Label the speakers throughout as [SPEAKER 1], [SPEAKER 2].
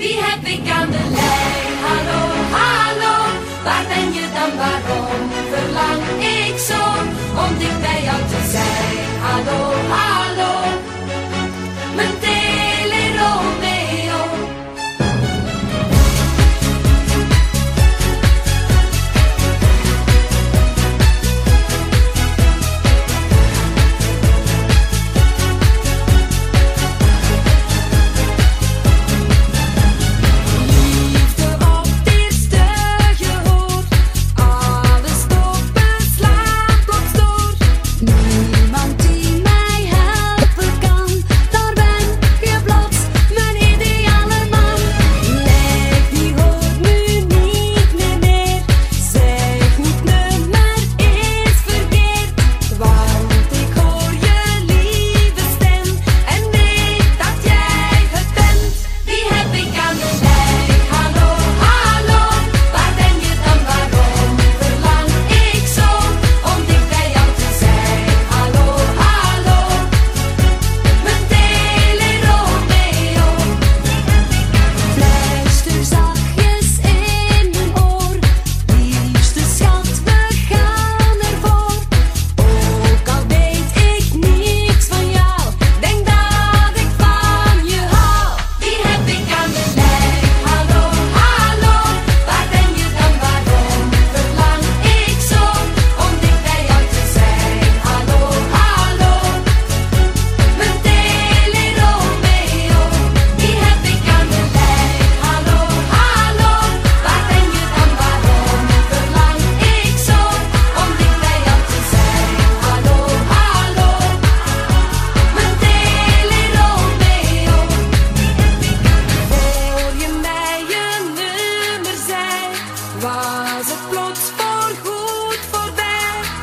[SPEAKER 1] Wie heb ik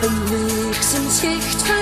[SPEAKER 1] Een bliksemschicht